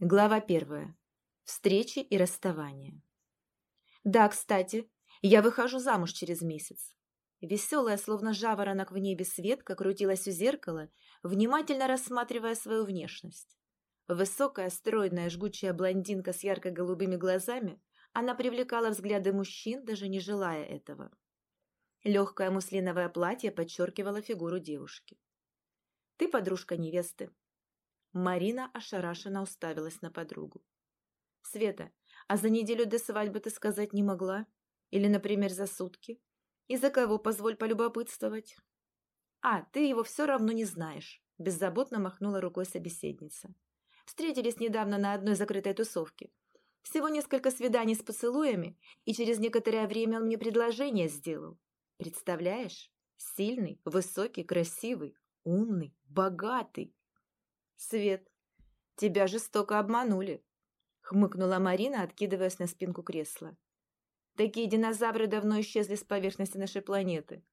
Глава первая. Встречи и расставания. Да, кстати, я выхожу замуж через месяц. Веселая, словно жаворонок в небе Светка крутилась у зеркала, внимательно рассматривая свою внешность. Высокая, стройная, жгучая блондинка с ярко-голубыми глазами, она привлекала взгляды мужчин, даже не желая этого. Легкое муслиновое платье подчеркивало фигуру девушки. «Ты подружка невесты», Марина ошарашенно уставилась на подругу. «Света, а за неделю до свадьбы ты сказать не могла? Или, например, за сутки? И за кого, позволь полюбопытствовать?» «А, ты его все равно не знаешь», – беззаботно махнула рукой собеседница. «Встретились недавно на одной закрытой тусовке. Всего несколько свиданий с поцелуями, и через некоторое время он мне предложение сделал. Представляешь? Сильный, высокий, красивый, умный, богатый. «Свет, тебя жестоко обманули», — хмыкнула Марина, откидываясь на спинку кресла. «Такие динозавры давно исчезли с поверхности нашей планеты».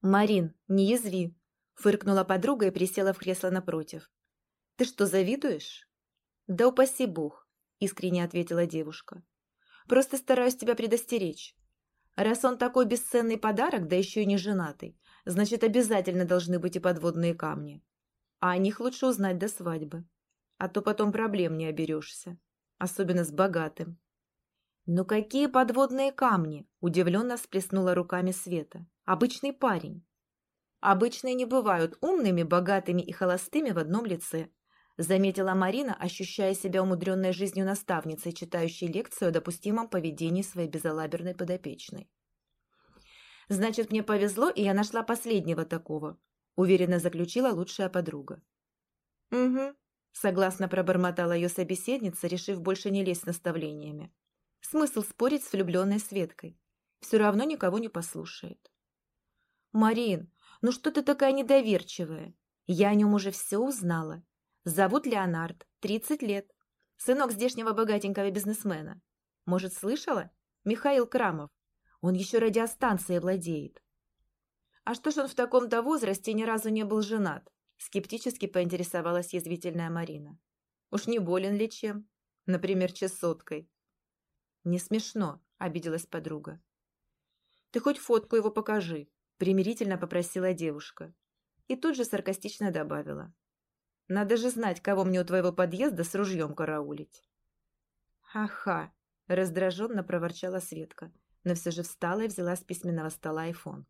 «Марин, не язви», — фыркнула подруга и присела в кресло напротив. «Ты что, завидуешь?» «Да упаси бог», — искренне ответила девушка. «Просто стараюсь тебя предостеречь. Раз он такой бесценный подарок, да еще и не женатый, значит, обязательно должны быть и подводные камни. А о них лучше узнать до свадьбы. А то потом проблем не оберешься. Особенно с богатым. «Ну какие подводные камни?» – удивленно всплеснула руками Света. «Обычный парень». «Обычные не бывают умными, богатыми и холостыми в одном лице», – заметила Марина, ощущая себя умудренной жизнью наставницей, читающей лекцию о допустимом поведении своей безалаберной подопечной. «Значит, мне повезло, и я нашла последнего такого, уверенно заключила лучшая подруга. «Угу», — согласно пробормотала ее собеседница, решив больше не лезть с наставлениями. Смысл спорить с влюбленной Светкой. Все равно никого не послушает. «Марин, ну что ты такая недоверчивая? Я о нем уже все узнала. Зовут Леонард, 30 лет. Сынок здешнего богатенького бизнесмена. Может, слышала? Михаил Крамов. Он еще радиостанцией владеет. «А что ж он в таком-то возрасте ни разу не был женат?» Скептически поинтересовалась язвительная Марина. «Уж не болен ли чем? Например, чесоткой?» «Не смешно», — обиделась подруга. «Ты хоть фотку его покажи», — примирительно попросила девушка. И тут же саркастично добавила. «Надо же знать, кого мне у твоего подъезда с ружьем караулить». «Ха-ха», — раздраженно проворчала Светка, но все же встала и взяла с письменного стола айфон.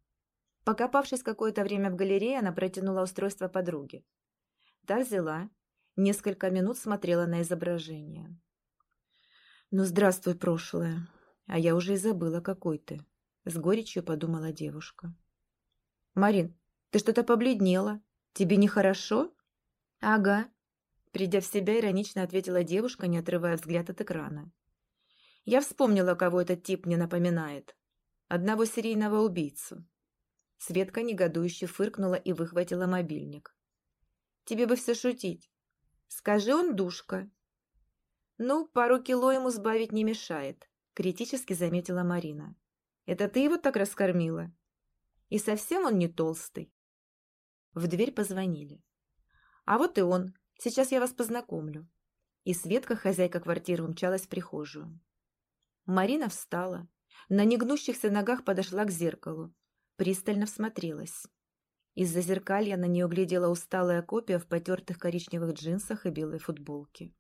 Покопавшись какое-то время в галерее, она протянула устройство подруге. Та взяла, несколько минут смотрела на изображение. «Ну, здравствуй, прошлое. А я уже и забыла, какой ты», — с горечью подумала девушка. «Марин, ты что-то побледнела. Тебе нехорошо?» «Ага», — придя в себя, иронично ответила девушка, не отрывая взгляд от экрана. «Я вспомнила, кого этот тип мне напоминает. Одного серийного убийцу. Светка негодующе фыркнула и выхватила мобильник. «Тебе бы все шутить. Скажи, он душка». «Ну, пару кило ему сбавить не мешает», — критически заметила Марина. «Это ты его так раскормила?» «И совсем он не толстый». В дверь позвонили. «А вот и он. Сейчас я вас познакомлю». И Светка, хозяйка квартиры, умчалась в прихожую. Марина встала, на негнущихся ногах подошла к зеркалу, пристально всмотрелась. Из-за зеркалья на нее глядела усталая копия в потертых коричневых джинсах и белой футболке.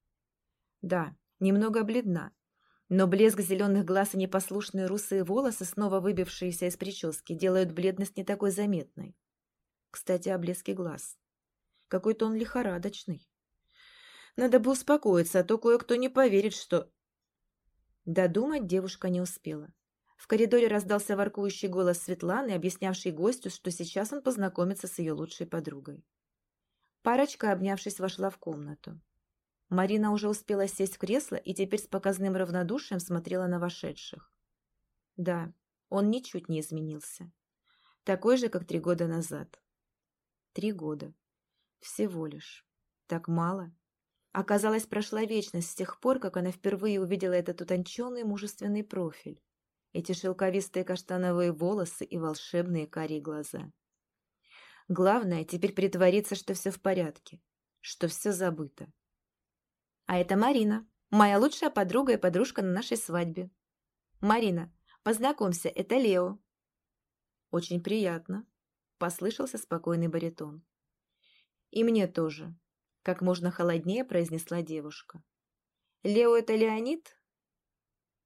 Да, немного бледна, но блеск зеленых глаз и непослушные русые волосы, снова выбившиеся из прически, делают бледность не такой заметной. Кстати, о блеске глаз. Какой-то он лихорадочный. Надо бы успокоиться, а то кое-кто не поверит, что... Додумать девушка не успела. В коридоре раздался воркующий голос Светланы, объяснявший гостю, что сейчас он познакомится с ее лучшей подругой. Парочка, обнявшись, вошла в комнату. Марина уже успела сесть в кресло и теперь с показным равнодушием смотрела на вошедших. Да, он ничуть не изменился. Такой же, как три года назад. Три года. Всего лишь. Так мало. Оказалось, прошла вечность с тех пор, как она впервые увидела этот утонченный мужественный профиль эти шелковистые каштановые волосы и волшебные карие глаза. Главное теперь притвориться, что все в порядке, что все забыто. А это Марина, моя лучшая подруга и подружка на нашей свадьбе. Марина, познакомься, это Лео. Очень приятно, послышался спокойный баритон. И мне тоже, как можно холоднее произнесла девушка. Лео это Леонид?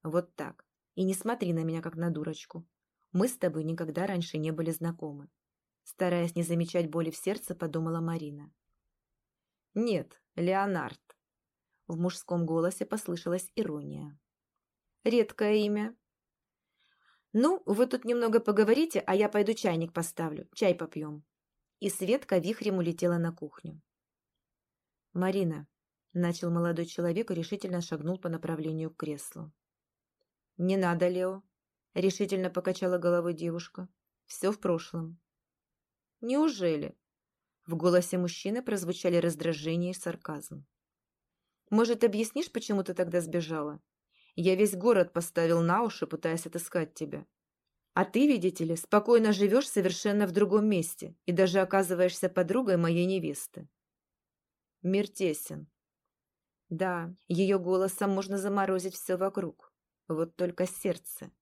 Вот так. И не смотри на меня, как на дурочку. Мы с тобой никогда раньше не были знакомы. Стараясь не замечать боли в сердце, подумала Марина. Нет, Леонард. В мужском голосе послышалась ирония. Редкое имя. Ну, вы тут немного поговорите, а я пойду чайник поставлю, чай попьем. И Светка вихрем улетела на кухню. Марина, начал молодой человек и решительно шагнул по направлению к креслу. Не надо, Лео, решительно покачала головой девушка. Все в прошлом. Неужели? В голосе мужчины прозвучали раздражение и сарказм. Может, объяснишь, почему ты тогда сбежала? Я весь город поставил на уши, пытаясь отыскать тебя. А ты, видите ли, спокойно живешь совершенно в другом месте и даже оказываешься подругой моей невесты. Мир тесен. Да, ее голосом можно заморозить все вокруг. Вот только сердце.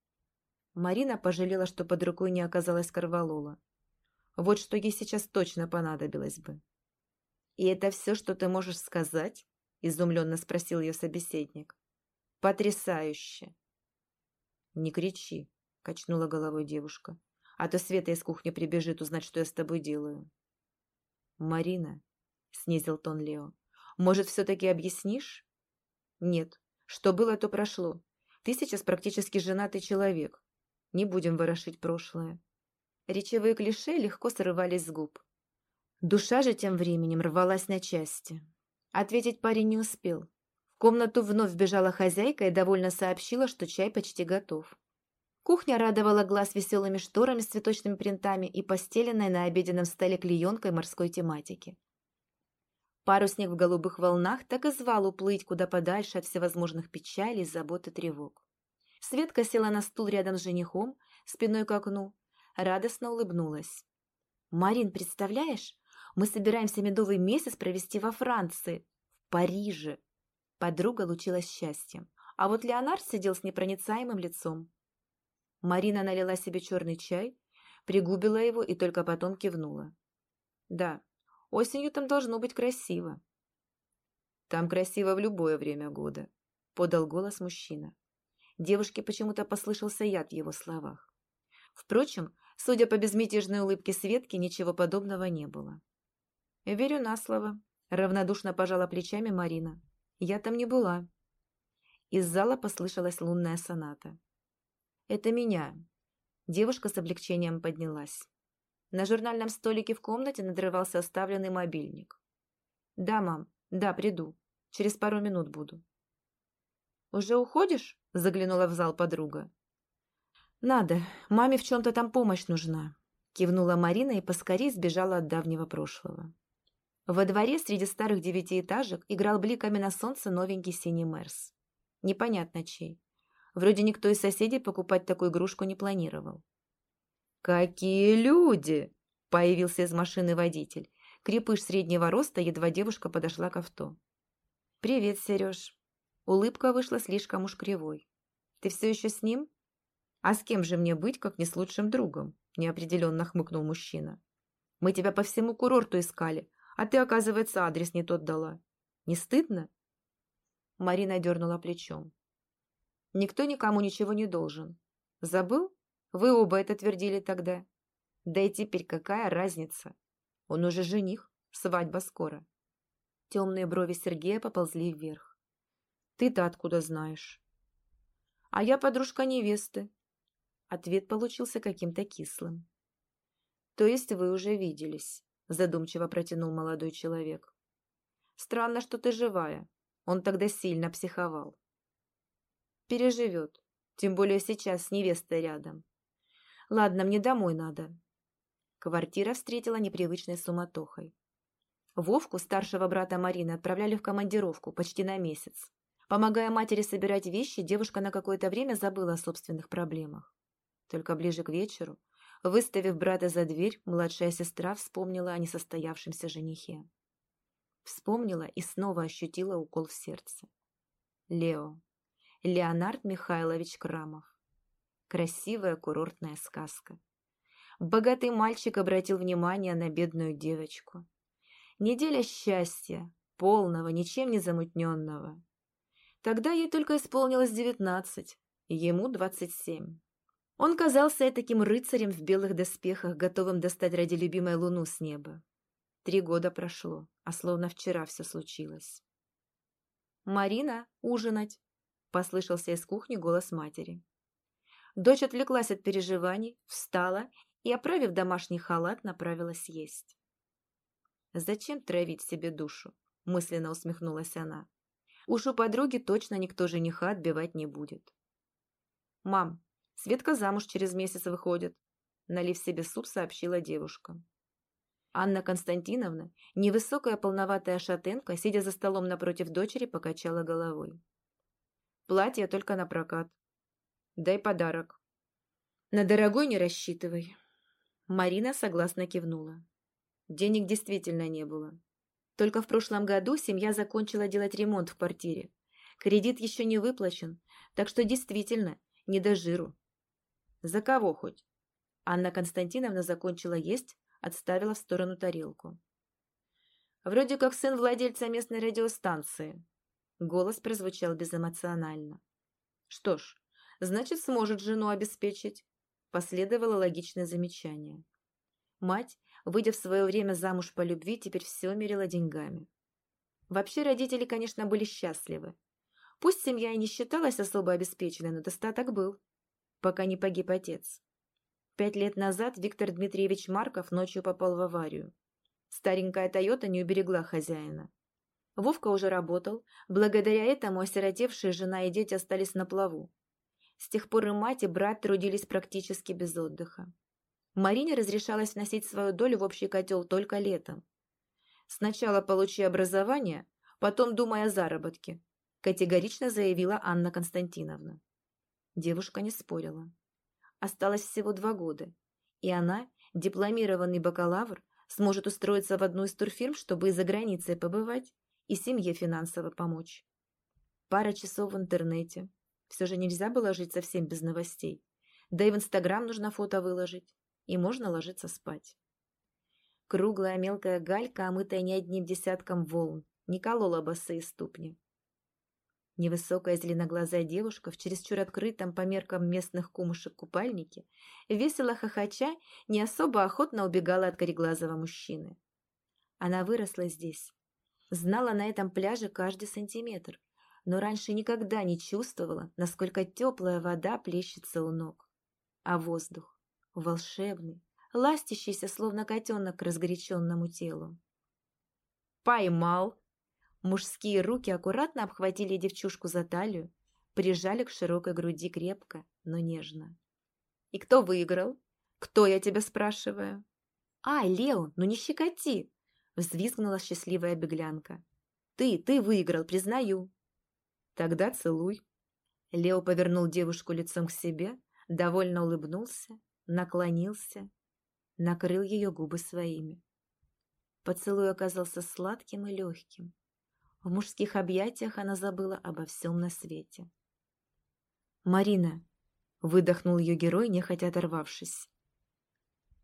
Марина пожалела, что под рукой не оказалась корвалола. Вот что ей сейчас точно понадобилось бы. «И это все, что ты можешь сказать?» — изумленно спросил ее собеседник. «Потрясающе!» «Не кричи», — качнула головой девушка. «А то Света из кухни прибежит узнать, что я с тобой делаю». «Марина», — снизил тон Лео, — «может, все-таки объяснишь?» «Нет. Что было, то прошло. Ты сейчас практически женатый человек. Не будем ворошить прошлое». Речевые клише легко срывались с губ. Душа же тем временем рвалась на части. Ответить парень не успел. В комнату вновь бежала хозяйка и довольно сообщила, что чай почти готов. Кухня радовала глаз веселыми шторами с цветочными принтами и постеленной на обеденном столе клеенкой морской тематики. Парусник в голубых волнах так и звал уплыть куда подальше от всевозможных печалей, забот и тревог. Светка села на стул рядом с женихом, спиной к окну, радостно улыбнулась. «Марин, представляешь, мы собираемся медовый месяц провести во Франции, в Париже. Подруга лучилась счастьем, а вот Леонард сидел с непроницаемым лицом. Марина налила себе черный чай, пригубила его и только потом кивнула. Да, осенью там должно быть красиво. Там красиво в любое время года, подал голос мужчина. Девушке почему-то послышался яд в его словах. Впрочем, судя по безмятежной улыбке Светки, ничего подобного не было. «Верю на слово», — равнодушно пожала плечами Марина. «Я там не была». Из зала послышалась лунная соната. «Это меня». Девушка с облегчением поднялась. На журнальном столике в комнате надрывался оставленный мобильник. «Да, мам, да, приду. Через пару минут буду». «Уже уходишь?» — заглянула в зал подруга. «Надо. Маме в чем-то там помощь нужна», — кивнула Марина и поскорее сбежала от давнего прошлого. Во дворе среди старых девятиэтажек играл бликами на солнце новенький синий Мерс. Непонятно чей. Вроде никто из соседей покупать такую игрушку не планировал. «Какие люди!» – появился из машины водитель. Крепыш среднего роста, едва девушка подошла к авто. «Привет, Сереж». Улыбка вышла слишком уж кривой. «Ты все еще с ним?» «А с кем же мне быть, как не с лучшим другом?» – неопределенно хмыкнул мужчина. «Мы тебя по всему курорту искали, а ты, оказывается, адрес не тот дала. Не стыдно?» Марина дернула плечом. «Никто никому ничего не должен. Забыл? Вы оба это твердили тогда. Да и теперь какая разница? Он уже жених, свадьба скоро». Темные брови Сергея поползли вверх. «Ты-то откуда знаешь?» «А я подружка невесты». Ответ получился каким-то кислым. «То есть вы уже виделись?» задумчиво протянул молодой человек. Странно, что ты живая. Он тогда сильно психовал. Переживет. Тем более сейчас с невестой рядом. Ладно, мне домой надо. Квартира встретила непривычной суматохой. Вовку, старшего брата Марины, отправляли в командировку почти на месяц. Помогая матери собирать вещи, девушка на какое-то время забыла о собственных проблемах. Только ближе к вечеру Выставив брата за дверь, младшая сестра вспомнила о несостоявшемся женихе. Вспомнила и снова ощутила укол в сердце. Лео. Леонард Михайлович Крамов. Красивая курортная сказка. Богатый мальчик обратил внимание на бедную девочку. Неделя счастья, полного, ничем не замутненного. Тогда ей только исполнилось девятнадцать, ему двадцать семь. Он казался таким рыцарем в белых доспехах, готовым достать ради любимой луну с неба. Три года прошло, а словно вчера все случилось. «Марина, ужинать!» — послышался из кухни голос матери. Дочь отвлеклась от переживаний, встала и, оправив домашний халат, направилась есть. «Зачем травить себе душу?» — мысленно усмехнулась она. «Уж у подруги точно никто жениха отбивать не будет». «Мам, Светка замуж через месяц выходит», — налив себе суп, сообщила девушка. Анна Константиновна, невысокая полноватая шатенка, сидя за столом напротив дочери, покачала головой. «Платье только на прокат. Дай подарок». «На дорогой не рассчитывай». Марина согласно кивнула. Денег действительно не было. Только в прошлом году семья закончила делать ремонт в квартире. Кредит еще не выплачен, так что действительно не до жиру. «За кого хоть?» Анна Константиновна закончила есть, отставила в сторону тарелку. «Вроде как сын владельца местной радиостанции». Голос прозвучал безэмоционально. «Что ж, значит, сможет жену обеспечить», последовало логичное замечание. Мать, выйдя в свое время замуж по любви, теперь все мерила деньгами. Вообще родители, конечно, были счастливы. Пусть семья и не считалась особо обеспеченной, но достаток был пока не погиб отец. Пять лет назад Виктор Дмитриевич Марков ночью попал в аварию. Старенькая «Тойота» не уберегла хозяина. Вовка уже работал, благодаря этому осиротевшие жена и дети остались на плаву. С тех пор и мать, и брат трудились практически без отдыха. Марине разрешалось вносить свою долю в общий котел только летом. «Сначала получи образование, потом думай о заработке», категорично заявила Анна Константиновна. Девушка не спорила. Осталось всего два года, и она, дипломированный бакалавр, сможет устроиться в одну из турфирм, чтобы и за границей побывать, и семье финансово помочь. Пара часов в интернете. Все же нельзя было жить совсем без новостей. Да и в Инстаграм нужно фото выложить, и можно ложиться спать. Круглая мелкая галька, омытая не одним десятком волн, не колола босые ступни. Невысокая зеленоглазая девушка в чересчур открытом по меркам местных кумушек купальнике, весело хохоча, не особо охотно убегала от кореглазого мужчины. Она выросла здесь, знала на этом пляже каждый сантиметр, но раньше никогда не чувствовала, насколько теплая вода плещется у ног. А воздух волшебный, ластящийся, словно котенок к разгоряченному телу. «Поймал!» Мужские руки аккуратно обхватили девчушку за талию, прижали к широкой груди крепко, но нежно. «И кто выиграл? Кто, я тебя спрашиваю?» «Ай, Лео, ну не щекоти!» — взвизгнула счастливая беглянка. «Ты, ты выиграл, признаю!» «Тогда целуй!» Лео повернул девушку лицом к себе, довольно улыбнулся, наклонился, накрыл ее губы своими. Поцелуй оказался сладким и легким, в мужских объятиях она забыла обо всем на свете. «Марина!» — выдохнул ее герой, нехотя оторвавшись.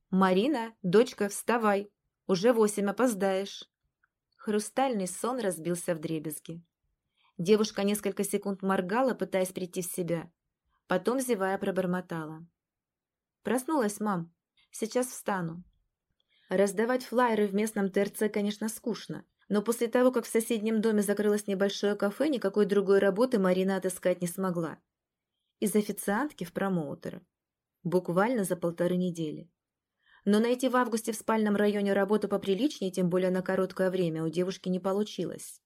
«Марина, дочка, вставай! Уже восемь опоздаешь!» Хрустальный сон разбился в дребезги. Девушка несколько секунд моргала, пытаясь прийти в себя. Потом, зевая, пробормотала. «Проснулась, мам. Сейчас встану». Раздавать флаеры в местном ТРЦ, конечно, скучно, но после того, как в соседнем доме закрылось небольшое кафе, никакой другой работы Марина отыскать не смогла. Из официантки в промоутера. Буквально за полторы недели. Но найти в августе в спальном районе работу поприличнее, тем более на короткое время, у девушки не получилось.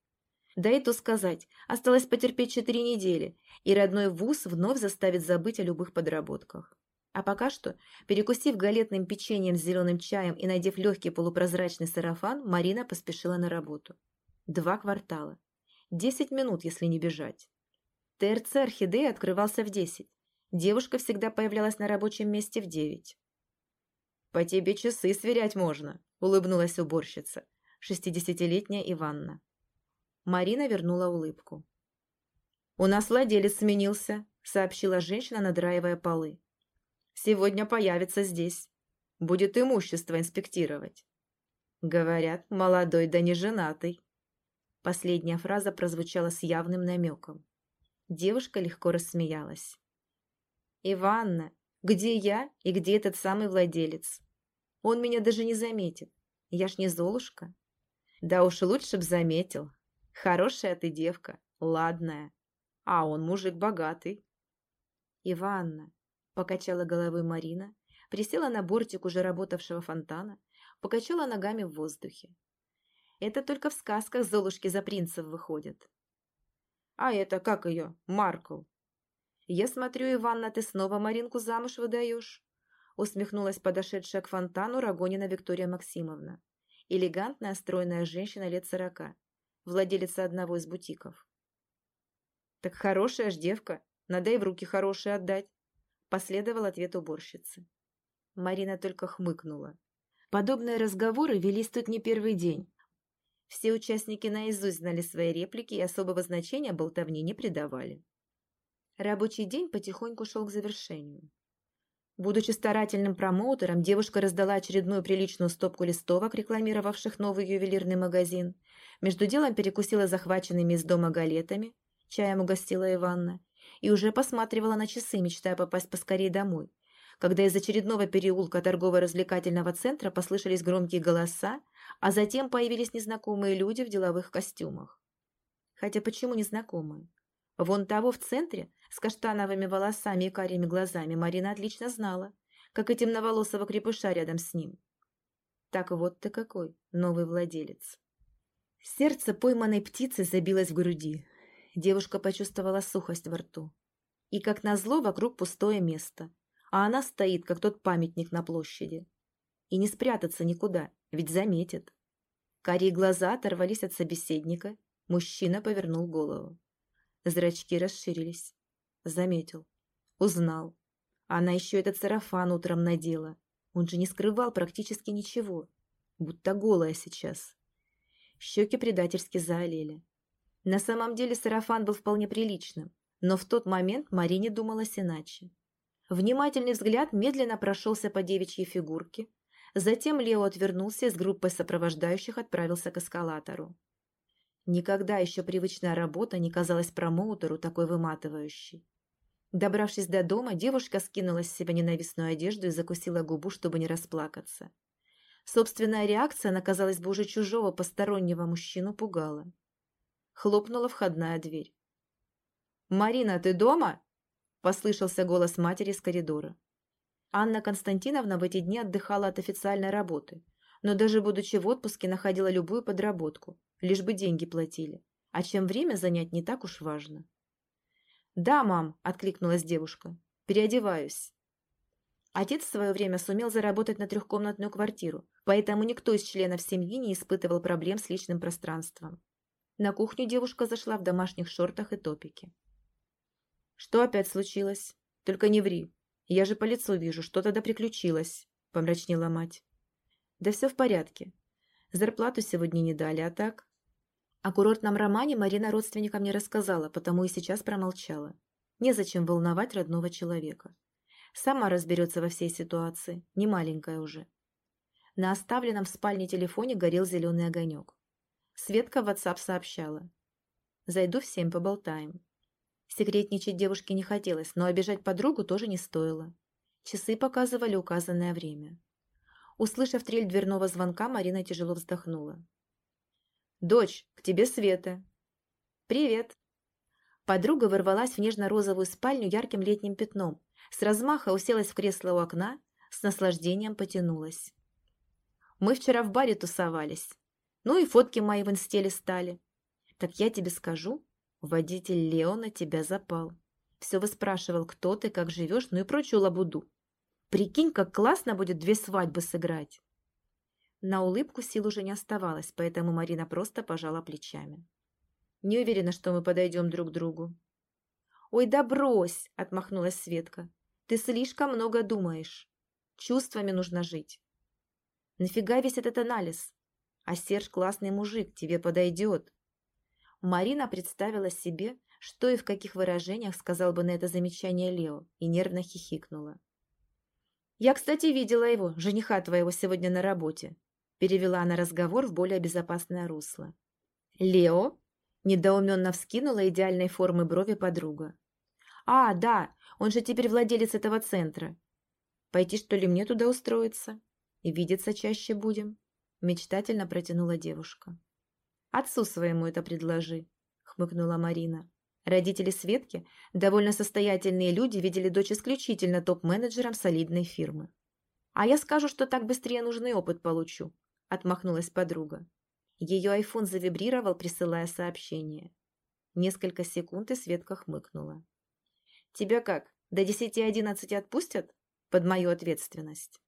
То сказать, осталось потерпеть четыре недели, и родной вуз вновь заставит забыть о любых подработках. А пока что, перекусив галетным печеньем с зеленым чаем и надев легкий полупрозрачный сарафан, Марина поспешила на работу. Два квартала. Десять минут, если не бежать. ТРЦ «Орхидея» открывался в десять. Девушка всегда появлялась на рабочем месте в девять. «По тебе часы сверять можно», — улыбнулась уборщица. шестидесятилетняя Иванна. Марина вернула улыбку. «У нас владелец сменился», — сообщила женщина, надраивая полы. «Сегодня появится здесь. Будет имущество инспектировать». Говорят, молодой да не женатый. Последняя фраза прозвучала с явным намеком. Девушка легко рассмеялась. «Иванна, где я и где этот самый владелец? Он меня даже не заметит. Я ж не Золушка». «Да уж лучше б заметил. Хорошая ты девка, ладная. А он мужик богатый». «Иванна», — покачала головой Марина, присела на бортик уже работавшего фонтана покачала ногами в воздухе. Это только в сказках Золушки за принцев выходят. А это как ее? Маркл. Я смотрю, Иванна, ты снова Маринку замуж выдаешь? Усмехнулась подошедшая к фонтану Рагонина Виктория Максимовна. Элегантная, стройная женщина лет сорока, владелица одного из бутиков. «Так хорошая ж девка, надо и в руки хорошие отдать», последовал ответ уборщицы. Марина только хмыкнула. Подобные разговоры велись тут не первый день. Все участники наизусть знали свои реплики и особого значения болтовни не придавали. Рабочий день потихоньку шел к завершению. Будучи старательным промоутером, девушка раздала очередную приличную стопку листовок, рекламировавших новый ювелирный магазин. Между делом перекусила захваченными из дома галетами, чаем угостила Иванна, и уже посматривала на часы, мечтая попасть поскорее домой, когда из очередного переулка торгово-развлекательного центра послышались громкие голоса, а затем появились незнакомые люди в деловых костюмах. Хотя почему незнакомые? Вон того в центре, с каштановыми волосами и карими глазами, Марина отлично знала, как и темноволосого крепыша рядом с ним. Так вот ты какой, новый владелец. Сердце пойманной птицы забилось в груди. Девушка почувствовала сухость во рту. И, как назло, вокруг пустое место а она стоит, как тот памятник на площади. И не спрятаться никуда, ведь заметит. Карие глаза оторвались от собеседника, мужчина повернул голову. Зрачки расширились. Заметил. Узнал. Она еще этот сарафан утром надела. Он же не скрывал практически ничего. Будто голая сейчас. Щеки предательски заолели. На самом деле сарафан был вполне приличным, но в тот момент Марине думалось иначе. Внимательный взгляд медленно прошелся по девичьей фигурке. Затем Лео отвернулся и с группой сопровождающих отправился к эскалатору. Никогда еще привычная работа не казалась промоутеру такой выматывающей. Добравшись до дома, девушка скинула с себя ненавистную одежду и закусила губу, чтобы не расплакаться. Собственная реакция на, казалось бы, уже чужого постороннего мужчину пугала. Хлопнула входная дверь. «Марина, ты дома?» Послышался голос матери из коридора. Анна Константиновна в эти дни отдыхала от официальной работы, но даже будучи в отпуске находила любую подработку, лишь бы деньги платили. А чем время занять не так уж важно. «Да, мам», — откликнулась девушка, — «переодеваюсь». Отец в свое время сумел заработать на трехкомнатную квартиру, поэтому никто из членов семьи не испытывал проблем с личным пространством. На кухню девушка зашла в домашних шортах и топике. «Что опять случилось? Только не ври. Я же по лицу вижу, что-то да приключилось», — помрачнела мать. «Да все в порядке. Зарплату сегодня не дали, а так?» О курортном романе Марина родственникам не рассказала, потому и сейчас промолчала. Незачем волновать родного человека. Сама разберется во всей ситуации, не маленькая уже. На оставленном в спальне телефоне горел зеленый огонек. Светка в WhatsApp сообщала. «Зайду в семь, поболтаем». Секретничать девушке не хотелось, но обижать подругу тоже не стоило. Часы показывали указанное время. Услышав трель дверного звонка, Марина тяжело вздохнула. «Дочь, к тебе Света!» «Привет!» Подруга ворвалась в нежно-розовую спальню ярким летним пятном, с размаха уселась в кресло у окна, с наслаждением потянулась. «Мы вчера в баре тусовались. Ну и фотки мои в инстеле стали. Так я тебе скажу, Водитель Лео на тебя запал. Все выспрашивал, кто ты, как живешь, ну и прочую лабуду. Прикинь, как классно будет две свадьбы сыграть. На улыбку сил уже не оставалось, поэтому Марина просто пожала плечами. Не уверена, что мы подойдем друг к другу. «Ой, да брось!» — отмахнулась Светка. «Ты слишком много думаешь. Чувствами нужно жить». «Нафига весь этот анализ? А Серж классный мужик, тебе подойдет. Марина представила себе, что и в каких выражениях сказал бы на это замечание Лео, и нервно хихикнула. «Я, кстати, видела его, жениха твоего, сегодня на работе», перевела она разговор в более безопасное русло. «Лео?» – недоуменно вскинула идеальной формы брови подруга. «А, да, он же теперь владелец этого центра. Пойти, что ли, мне туда устроиться? И видеться чаще будем?» – мечтательно протянула девушка. «Отцу своему это предложи», – хмыкнула Марина. Родители Светки, довольно состоятельные люди, видели дочь исключительно топ-менеджером солидной фирмы. «А я скажу, что так быстрее нужный опыт получу», – отмахнулась подруга. Ее айфон завибрировал, присылая сообщение. Несколько секунд и Светка хмыкнула. «Тебя как, до десяти-одиннадцати отпустят? Под мою ответственность».